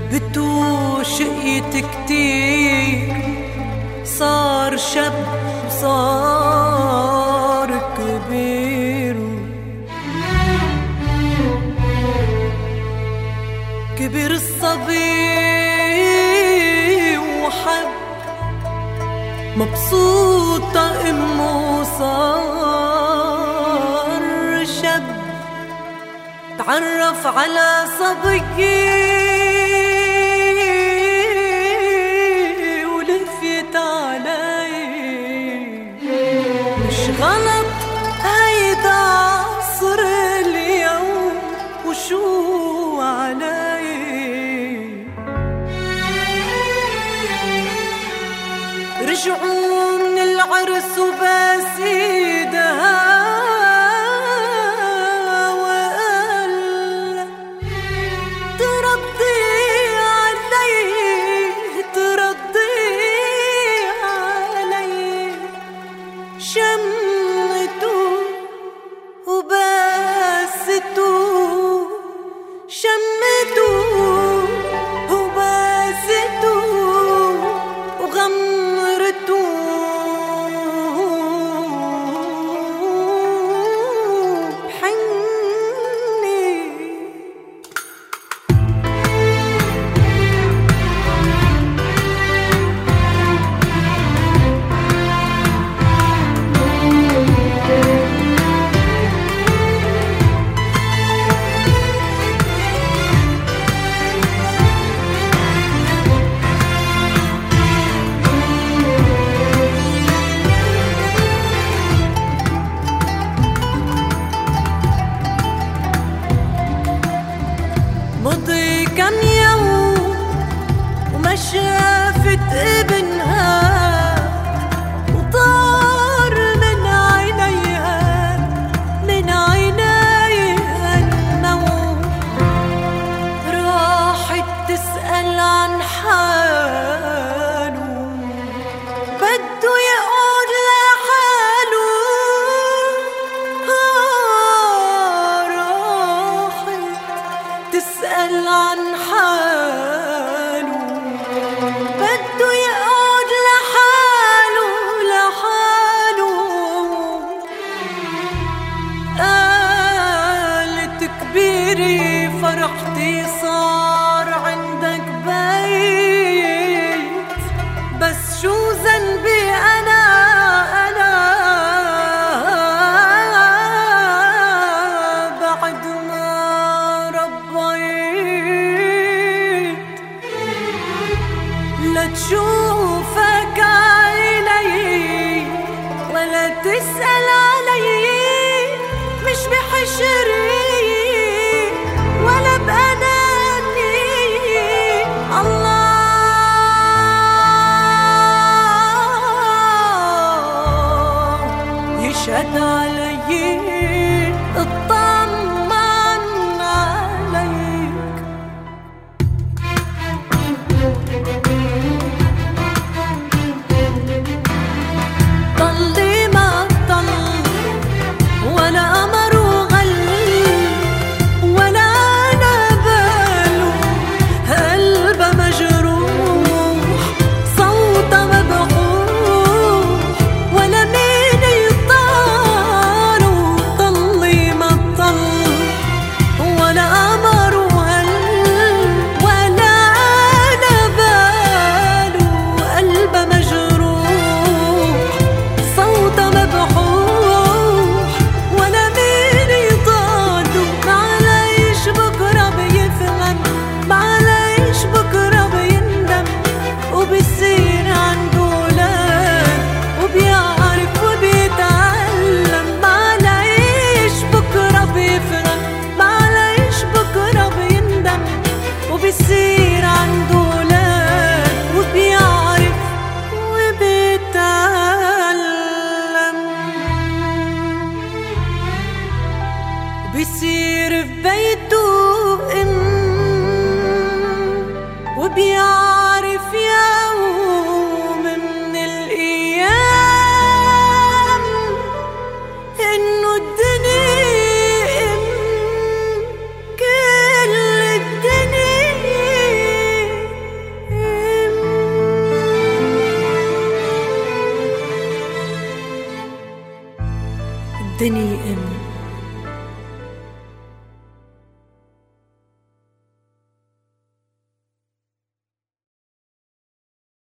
ربته شقيت كتير صار شب صار كبير. كبر الصبي وحب مبسوطة امه صار شب تعرف على صبيي من العرس وطار من عينيها من عينيها النوم راحت تسأل عن حاله بده يقعد لحاله راحت تسأل عن حاله. تدري فرحتي صار عندك بيت. بس شو ذنبي أنا؟ أنا بعد ما ربيت لتشوفك عيني ولا تسأل Beni im